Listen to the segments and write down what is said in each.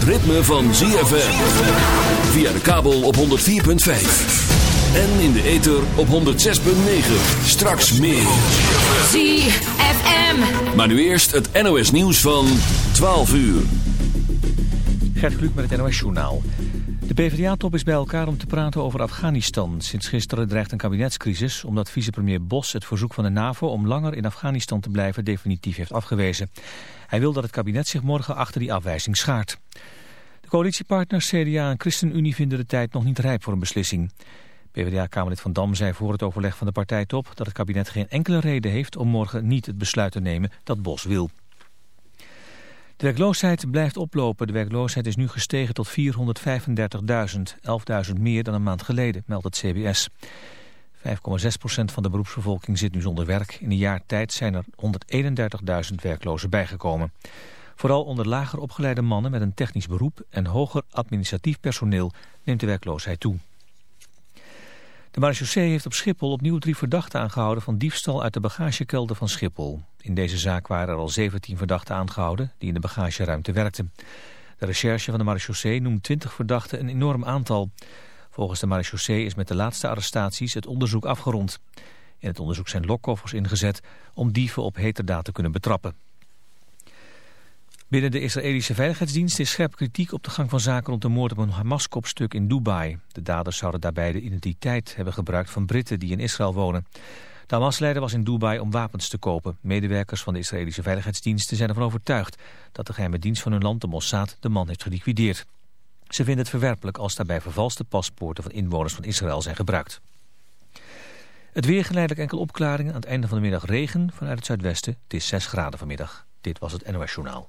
het ritme van ZFM. Via de kabel op 104.5. En in de ether op 106.9. Straks meer. ZFM. Maar nu eerst het NOS nieuws van 12 uur. Gert Kluk met het NOS Journaal. De PvdA-top is bij elkaar om te praten over Afghanistan. Sinds gisteren dreigt een kabinetscrisis omdat vicepremier Bos het verzoek van de NAVO om langer in Afghanistan te blijven definitief heeft afgewezen. Hij wil dat het kabinet zich morgen achter die afwijzing schaart. De coalitiepartners CDA en ChristenUnie vinden de tijd nog niet rijp voor een beslissing. PvdA-kamerlid Van Dam zei voor het overleg van de partijtop dat het kabinet geen enkele reden heeft om morgen niet het besluit te nemen dat Bos wil. De werkloosheid blijft oplopen. De werkloosheid is nu gestegen tot 435.000, 11.000 meer dan een maand geleden, meldt het CBS. 5,6% van de beroepsbevolking zit nu zonder werk. In een jaar tijd zijn er 131.000 werklozen bijgekomen. Vooral onder lager opgeleide mannen met een technisch beroep en hoger administratief personeel neemt de werkloosheid toe. De marechaussee heeft op Schiphol opnieuw drie verdachten aangehouden van diefstal uit de bagagekelder van Schiphol. In deze zaak waren er al 17 verdachten aangehouden die in de bagageruimte werkten. De recherche van de marechaussee noemt 20 verdachten een enorm aantal. Volgens de marechaussee is met de laatste arrestaties het onderzoek afgerond. In het onderzoek zijn lokkoffers ingezet om dieven op heterdaad te kunnen betrappen. Binnen de Israëlische Veiligheidsdienst is scherp kritiek op de gang van zaken rond de moord op een Hamas-kopstuk in Dubai. De daders zouden daarbij de identiteit hebben gebruikt van Britten die in Israël wonen. De Hamas-leider was in Dubai om wapens te kopen. Medewerkers van de Israëlische Veiligheidsdiensten zijn ervan overtuigd dat de geheime dienst van hun land, de Mossad, de man heeft geliquideerd. Ze vinden het verwerpelijk als daarbij vervalste paspoorten van inwoners van Israël zijn gebruikt. Het weer geleidelijk enkel opklaringen. Aan het einde van de middag regen vanuit het zuidwesten. Het is 6 graden vanmiddag. Dit was het NOS Journaal.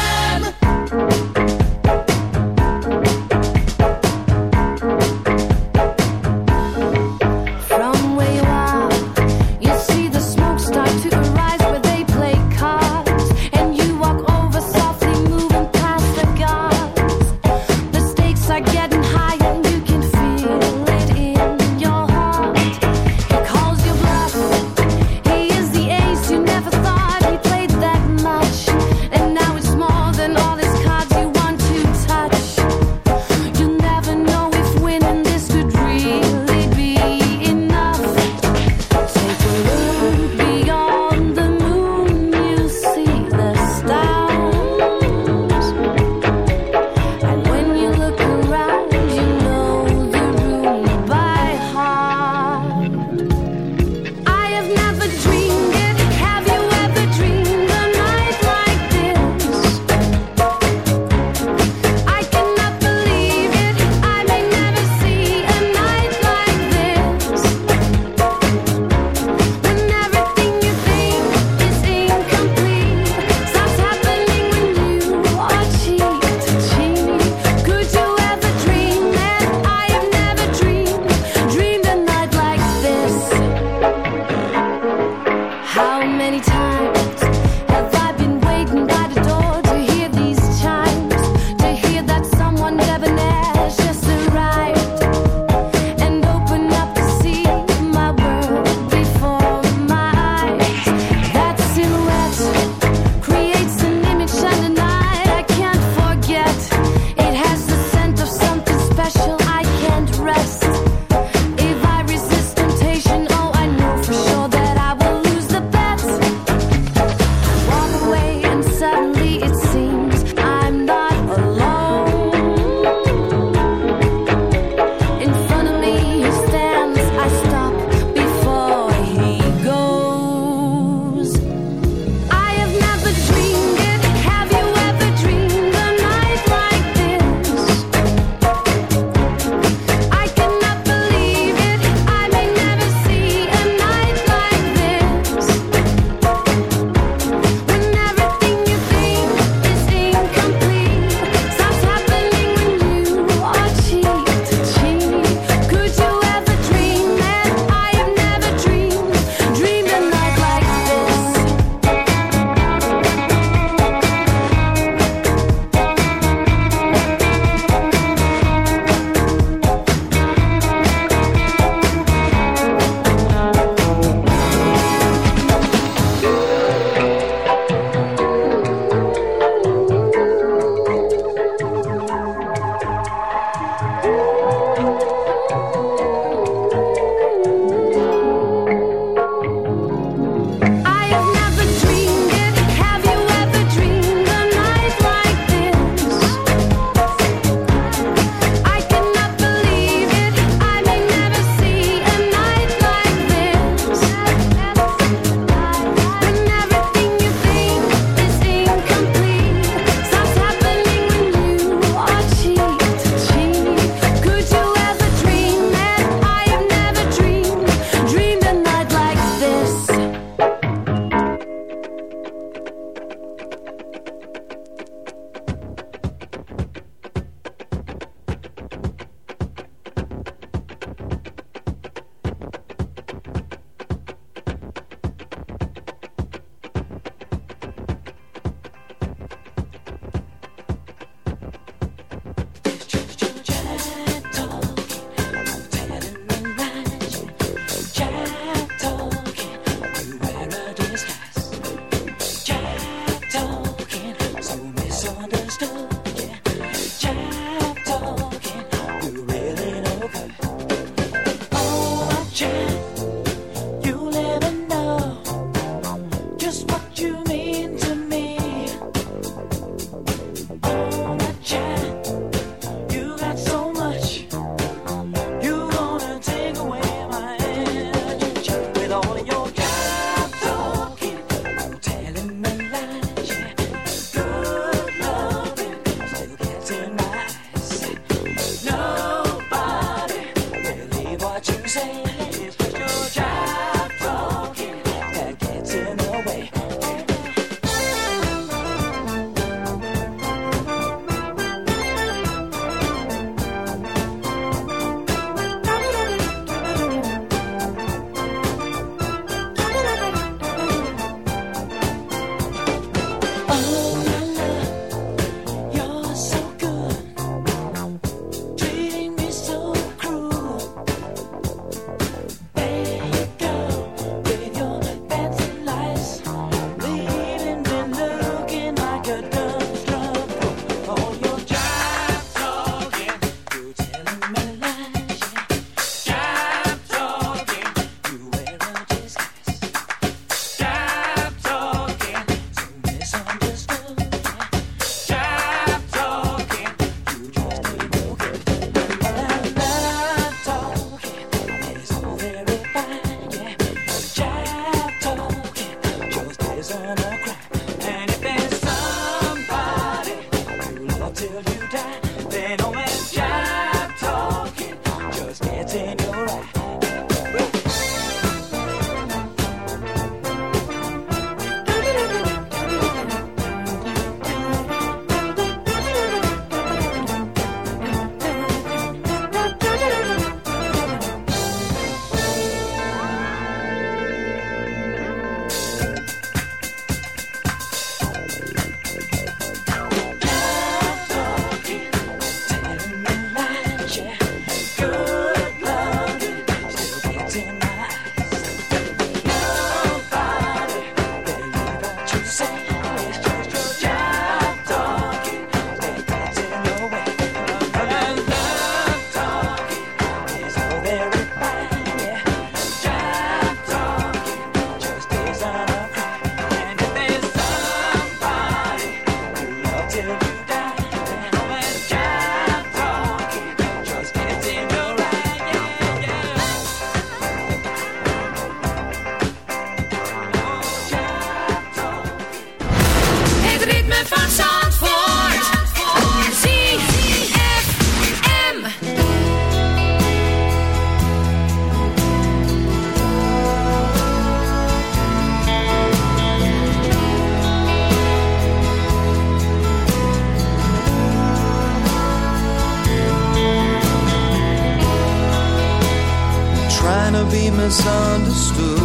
misunderstood.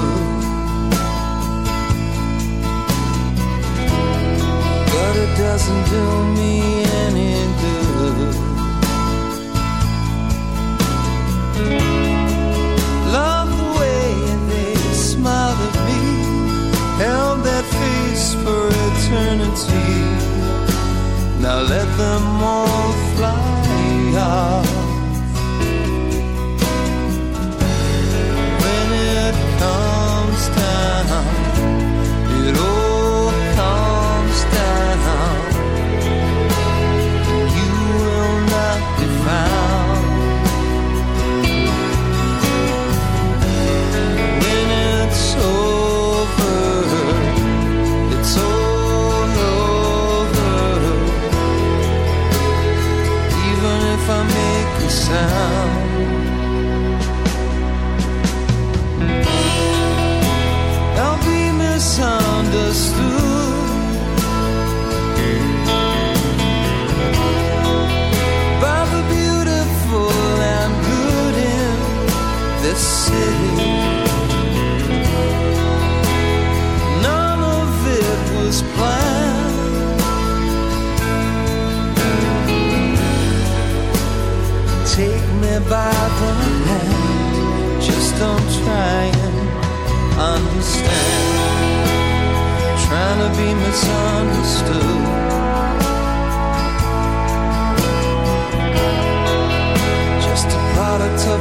But it doesn't do me any good. Love the way they smiled at me, held that face for eternity. Now let them all fly out. by the hand. Just don't try and understand. Trying to be misunderstood. Just a product of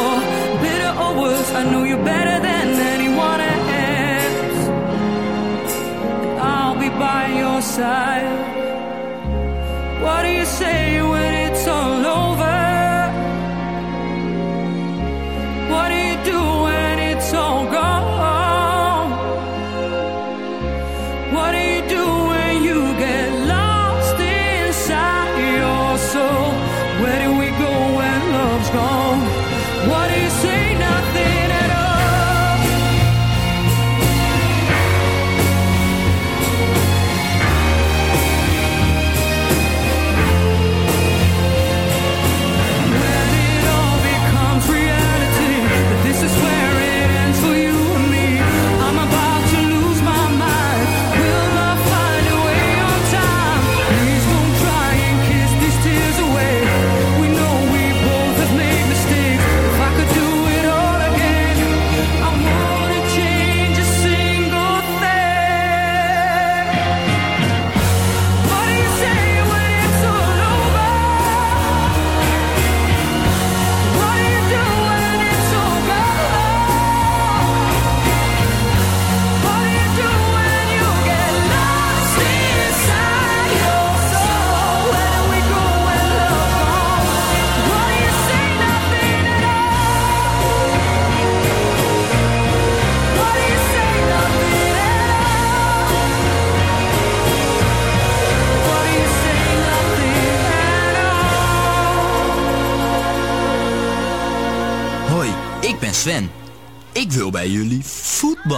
I know you better than anyone else. And I'll be by your side. What do you say?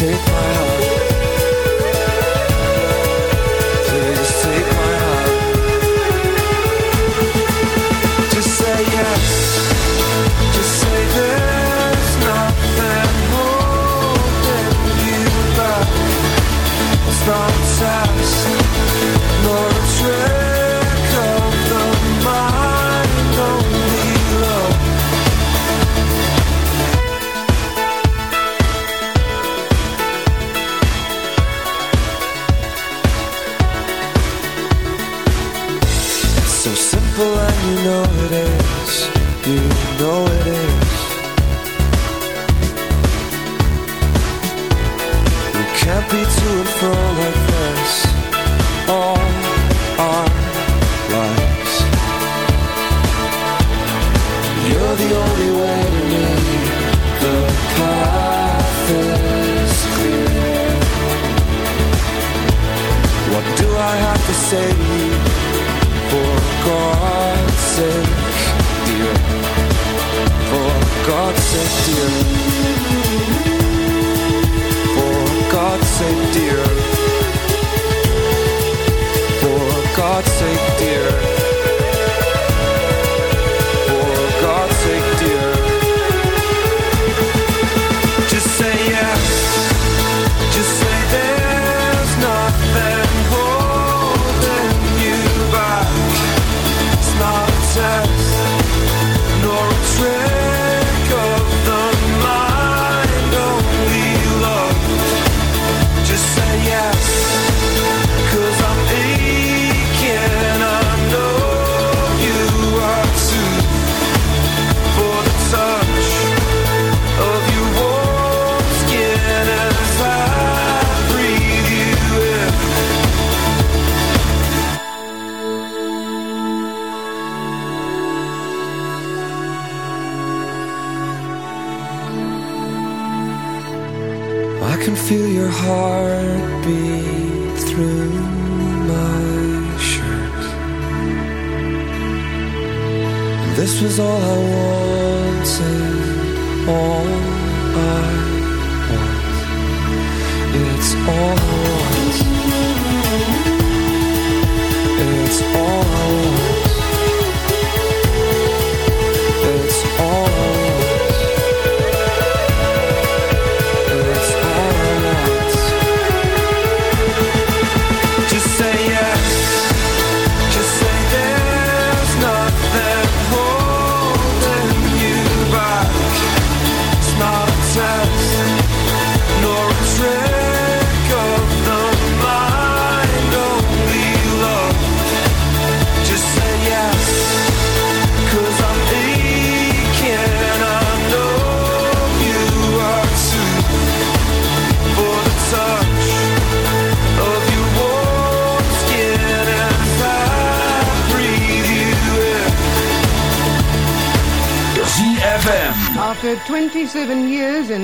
music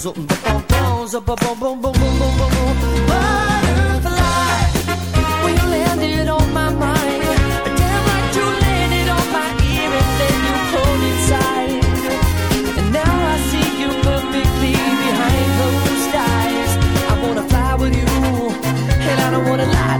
Zup, ba-ba-ba, zup-ba-bum-bum-bum-bum-bum-bum. Butterfly, when you landed on my mind, damn like you landed on my ear and then you pulled inside. And now I see you perfectly behind closed eyes. I wanna fly with you, and I don't wanna lie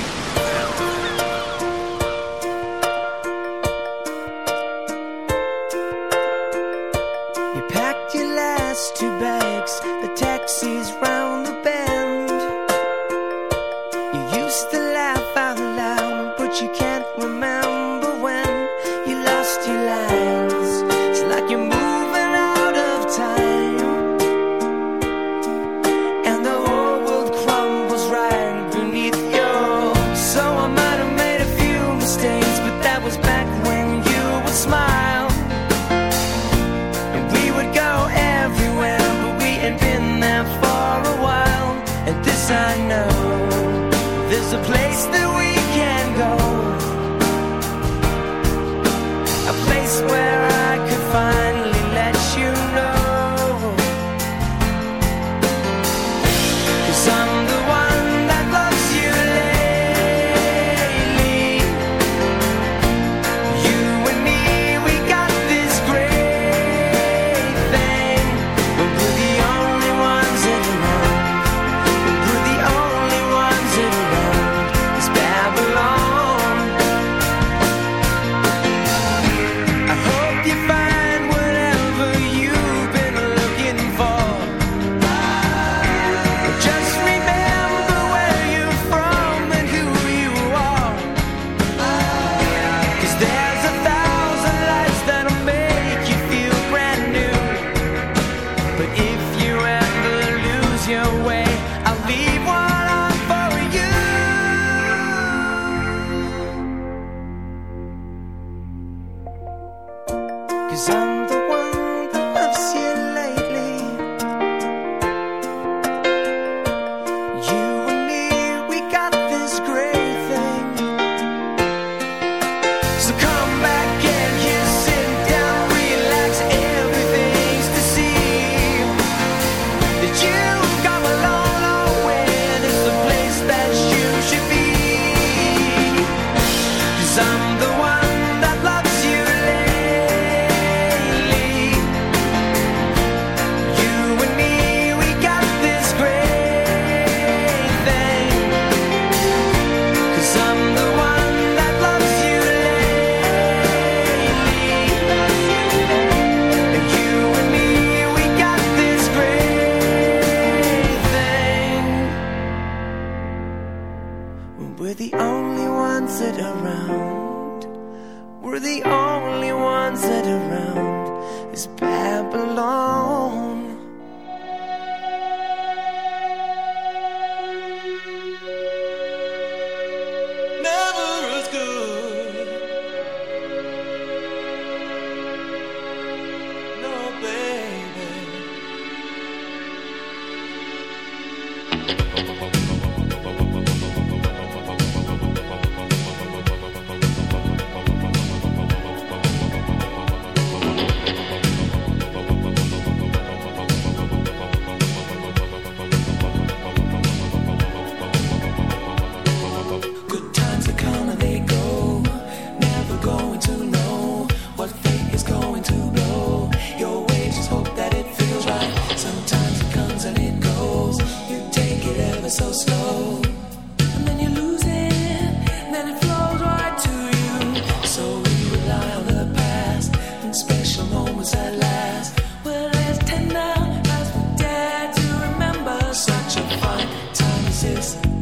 Time as this.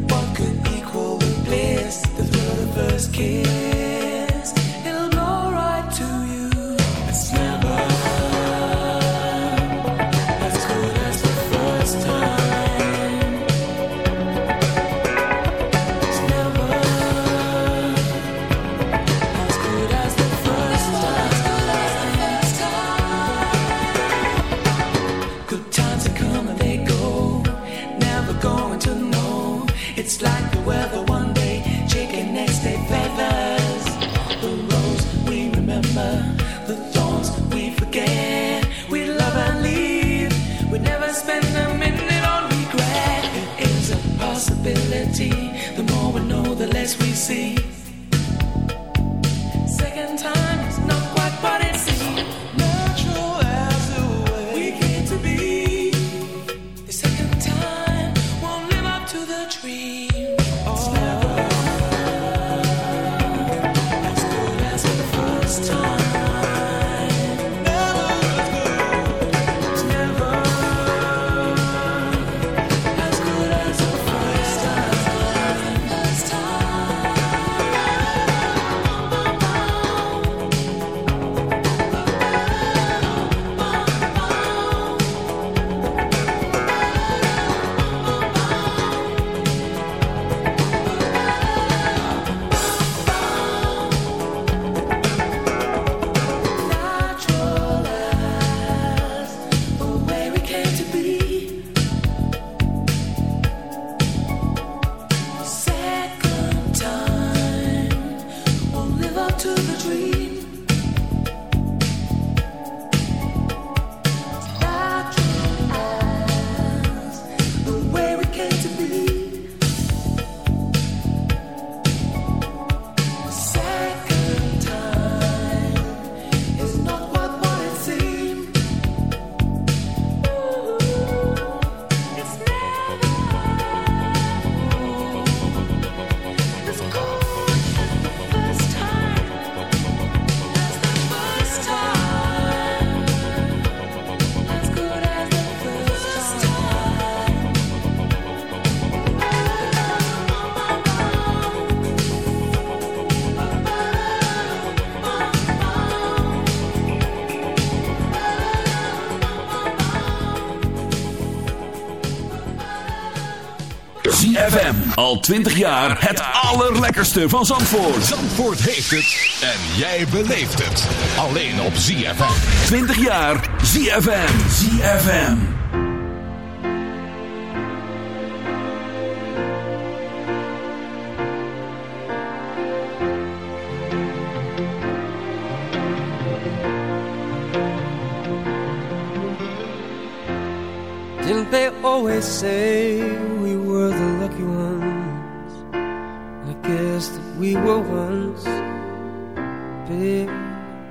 20 jaar het allerlekkerste van Zandvoort. Zandvoort heeft het en jij beleeft het. Alleen op ZFM. 20 jaar ZFM. ZFM. Didn't they always say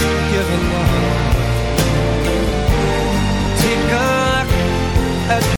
given love